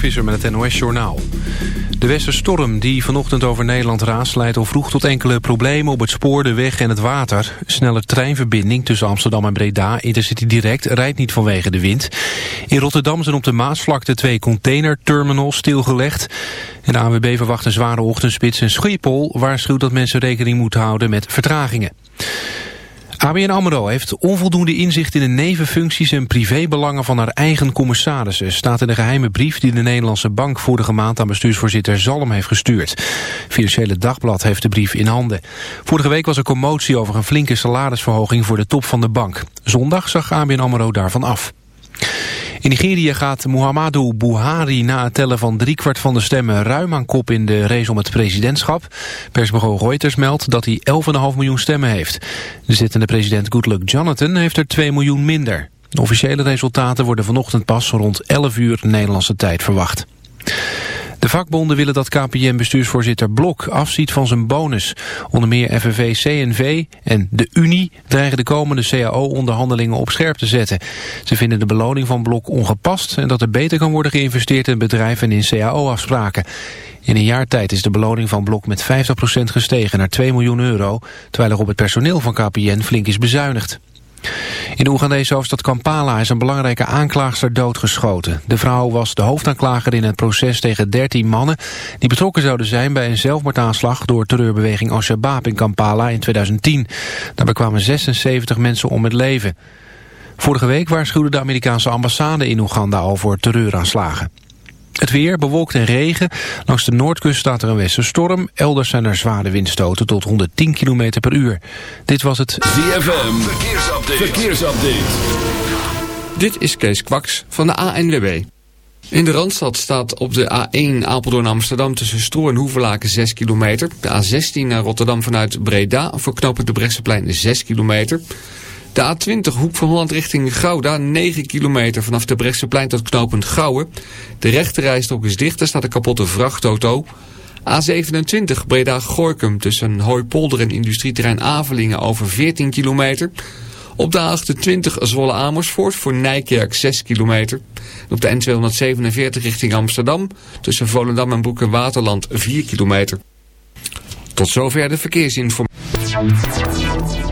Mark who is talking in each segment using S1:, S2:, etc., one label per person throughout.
S1: Mark met het NOS Journaal. De westerstorm die vanochtend over Nederland raast... leidt al vroeg tot enkele problemen op het spoor, de weg en het water. Snelle treinverbinding tussen Amsterdam en Breda, Intercity Direct... rijdt niet vanwege de wind. In Rotterdam zijn op de Maasvlakte twee containerterminals stilgelegd. En de ANWB verwacht een zware ochtendspits en Schiphol... waarschuwt dat mensen rekening moeten houden met vertragingen. ABN AMRO heeft onvoldoende inzicht in de nevenfuncties en privébelangen van haar eigen commissarissen, staat in de geheime brief die de Nederlandse bank vorige maand aan bestuursvoorzitter Zalm heeft gestuurd. Financiële Dagblad heeft de brief in handen. Vorige week was er commotie over een flinke salarisverhoging voor de top van de bank. Zondag zag ABN AMRO daarvan af. In Nigeria gaat Muhammadu Buhari na het tellen van driekwart van de stemmen ruim aan kop in de race om het presidentschap. Persbureau Reuters meldt dat hij 11,5 miljoen stemmen heeft. De zittende president Goodluck Jonathan heeft er 2 miljoen minder. De officiële resultaten worden vanochtend pas rond 11 uur Nederlandse tijd verwacht. De vakbonden willen dat KPN-bestuursvoorzitter Blok afziet van zijn bonus. Onder meer FNV, CNV en de Unie dreigen de komende CAO-onderhandelingen op scherp te zetten. Ze vinden de beloning van Blok ongepast en dat er beter kan worden geïnvesteerd in bedrijven en in CAO-afspraken. In een jaar tijd is de beloning van Blok met 50% gestegen naar 2 miljoen euro, terwijl er op het personeel van KPN flink is bezuinigd. In de Oegandese hoofdstad Kampala is een belangrijke aanklaagster doodgeschoten. De vrouw was de hoofdaanklager in het proces tegen 13 mannen... die betrokken zouden zijn bij een zelfmoordaanslag... door terreurbeweging Al-Shabaab in Kampala in 2010. Daarbij kwamen 76 mensen om het leven. Vorige week waarschuwde de Amerikaanse ambassade in Oeganda al voor terreuraanslagen. Het weer, bewolkt en regen. Langs de noordkust staat er een westerstorm. Elders zijn er zware windstoten tot 110 km per uur. Dit was het
S2: ZFM. Verkeersupdate. Verkeersupdate.
S3: Dit is Kees Kwaks van de ANWB. In de Randstad staat op de A1 Apeldoorn Amsterdam tussen Stroe en Hoevelaken 6 kilometer. De A16 naar Rotterdam vanuit Breda voor knooppunt de Brechtseplein 6 kilometer. De A20 Hoek van Holland richting Gouda, 9 kilometer vanaf de Brechtseplein tot knooppunt Gouwen. De rechterrijstok is dicht, er staat een kapotte vrachtauto. A27 Breda-Gorkum tussen Hooipolder en industrieterrein Avelingen over 14 kilometer. Op de A28 Zwolle-Amersfoort voor Nijkerk 6 kilometer. op de N247 richting Amsterdam tussen Volendam en Broek en Waterland 4 kilometer. Tot zover de verkeersinformatie.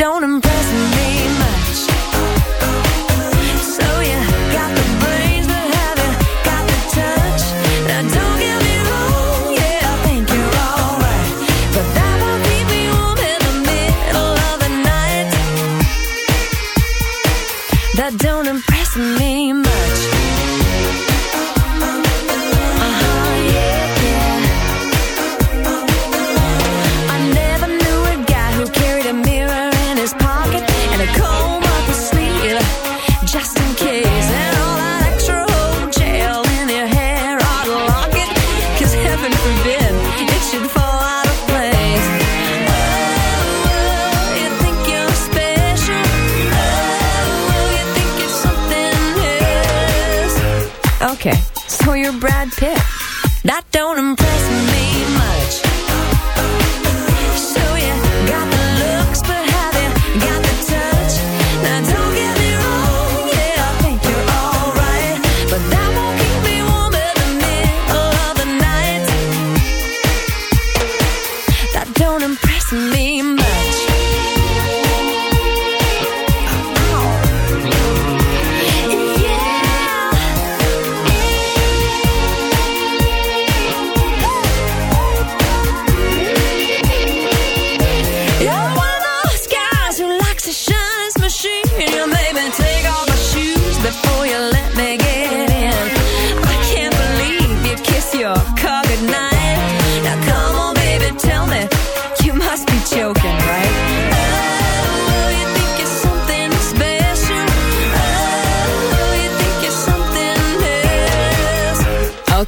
S4: don't embrace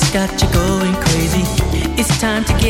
S5: just got you going crazy. It's time to get.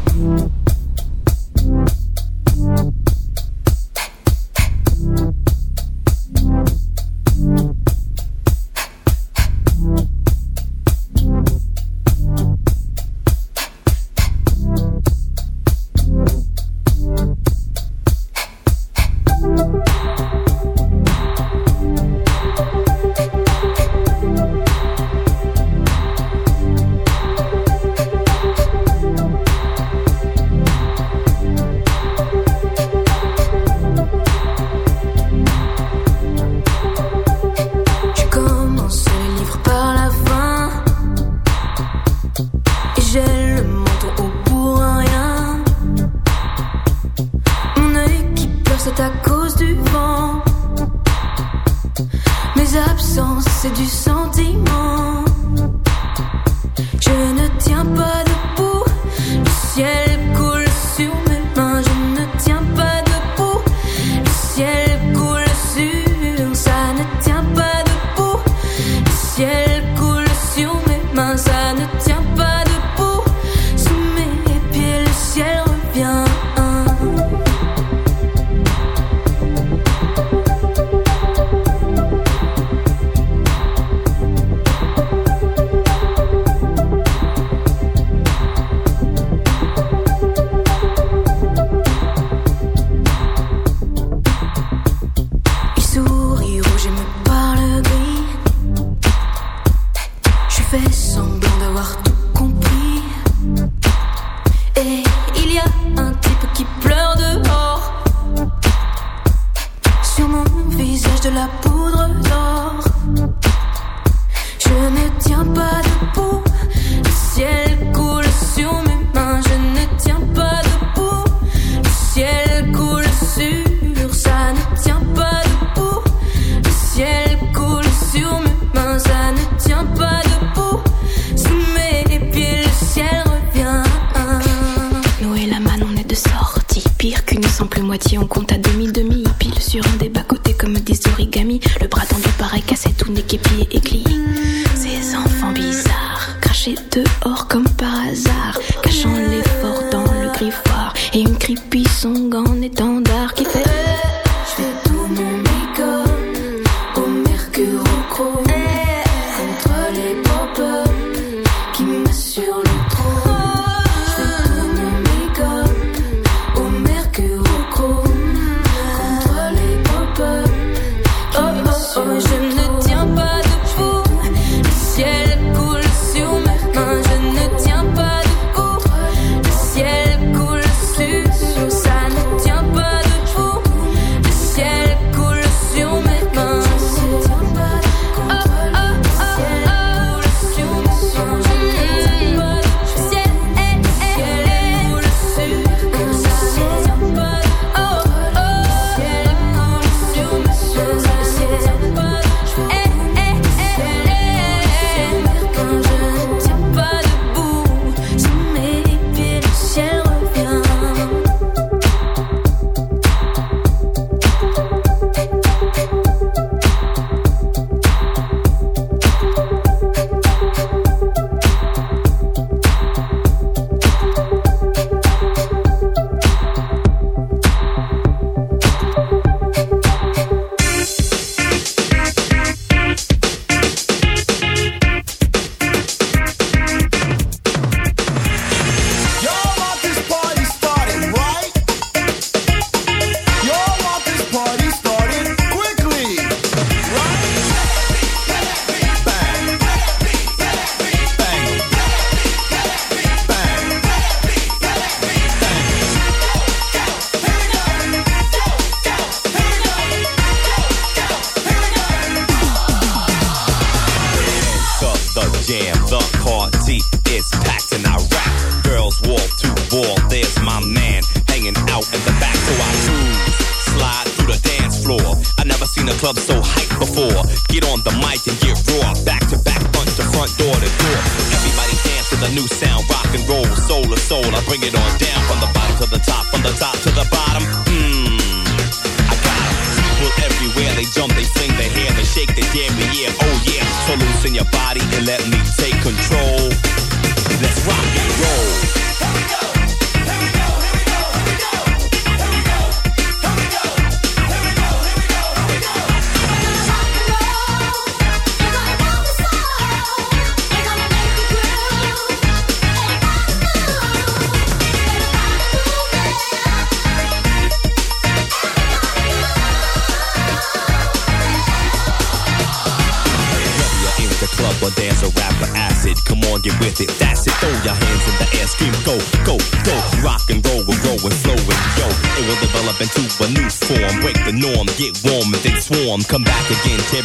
S6: Je ne tiens pas de boue, le ciel coule sur mes mains, je ne tiens pas de boue, le ciel coule sur ça ne tient pas debout, le ciel coule sur mes mains, ça ne tient pas de boue, mais pile le ciel revient. Noé la manne, on est de sortie,
S7: pire qu'une simple moitié, on compte à deux mille demi, pile sur un des bas côtés comme des origamis nez qui et plié. Ces enfants bizarres, crachés dehors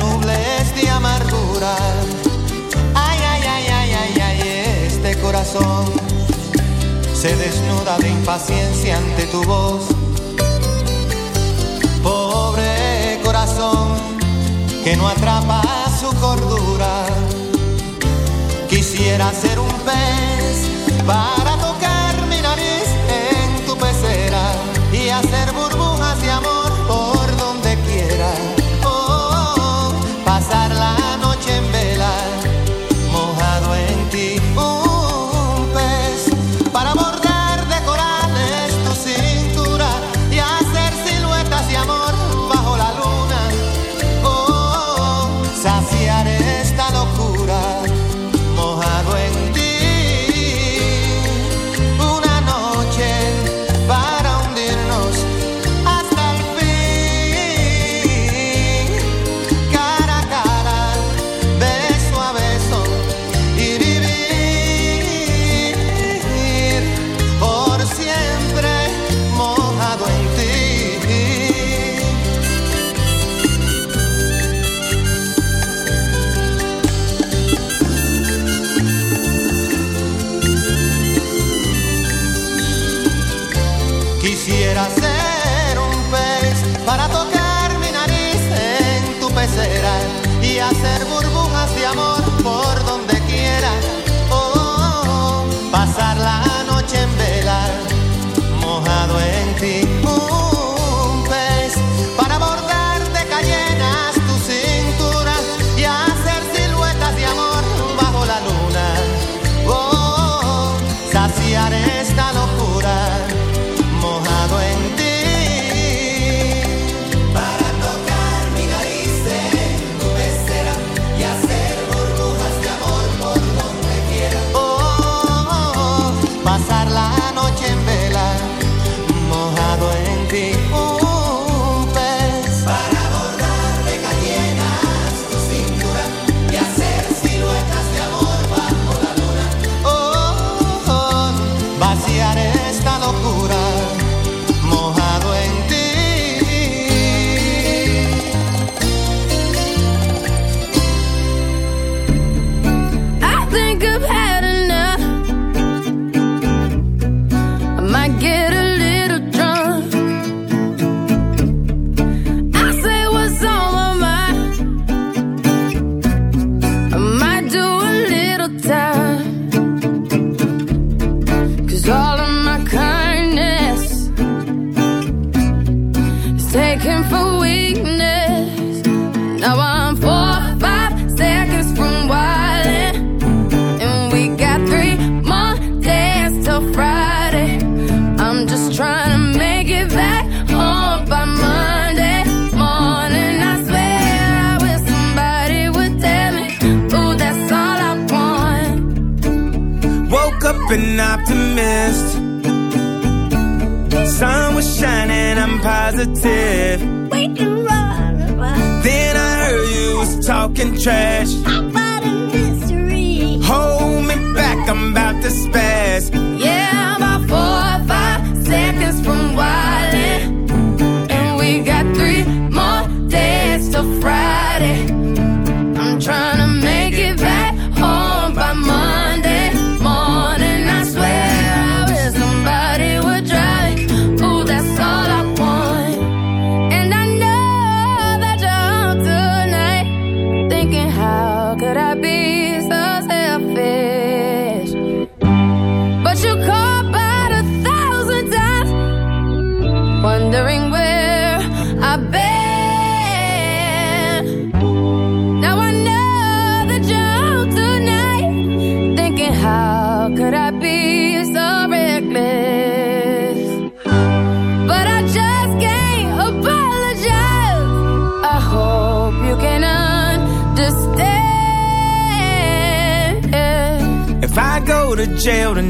S8: nubles de amargura. Ay, ay, ay, ay, ay, ay, este corazón se desnuda de impaciencia ante tu voz. Pobre corazón que no atrapa su cordura. Quisiera ser un pez para tocar mi nariz en tu pecera y hacer burbujas